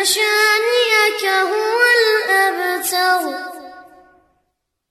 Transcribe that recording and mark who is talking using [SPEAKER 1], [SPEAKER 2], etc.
[SPEAKER 1] يشاء